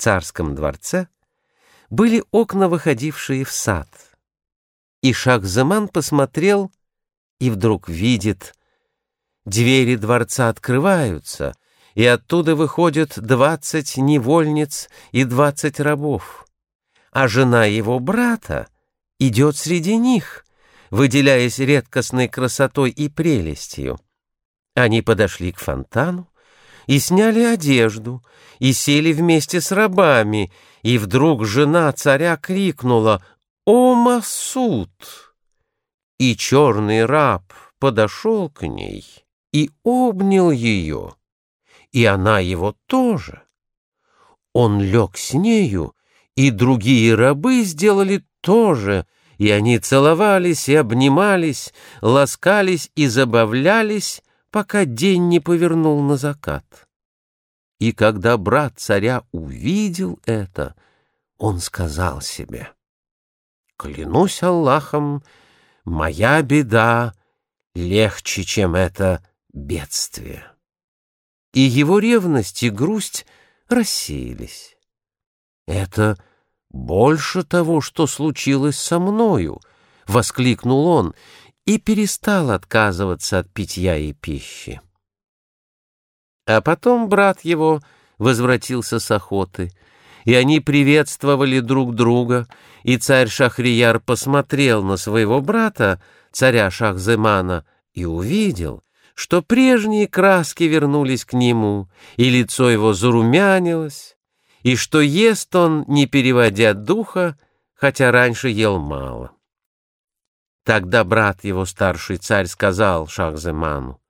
царском дворце были окна, выходившие в сад. И Шахзаман посмотрел и вдруг видит, двери дворца открываются, и оттуда выходят двадцать невольниц и двадцать рабов. А жена его брата идет среди них, выделяясь редкостной красотой и прелестью. Они подошли к фонтану и сняли одежду, и сели вместе с рабами, и вдруг жена царя крикнула «О, Масуд!» И черный раб подошел к ней и обнял ее, и она его тоже. Он лег с нею, и другие рабы сделали то же, и они целовались и обнимались, ласкались и забавлялись, пока день не повернул на закат. И когда брат царя увидел это, он сказал себе, «Клянусь Аллахом, моя беда легче, чем это бедствие». И его ревность и грусть рассеялись. «Это больше того, что случилось со мною», — воскликнул он и перестал отказываться от питья и пищи. А потом брат его возвратился с охоты, и они приветствовали друг друга, и царь Шахрияр посмотрел на своего брата, царя Шахземана, и увидел, что прежние краски вернулись к нему, и лицо его зарумянилось, и что ест он, не переводя духа, хотя раньше ел мало. Тогда брат его, старший царь, сказал Шахземану,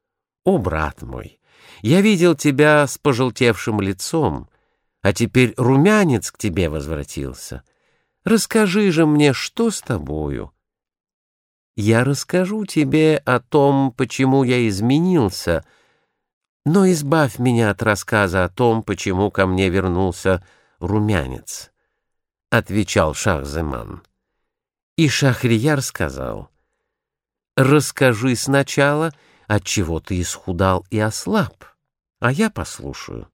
«О, брат мой, я видел тебя с пожелтевшим лицом, а теперь румянец к тебе возвратился. Расскажи же мне, что с тобою?» «Я расскажу тебе о том, почему я изменился, но избавь меня от рассказа о том, почему ко мне вернулся румянец», — отвечал Шахземан. И Шахрияр сказал, «Расскажи сначала, отчего ты исхудал и ослаб, а я послушаю».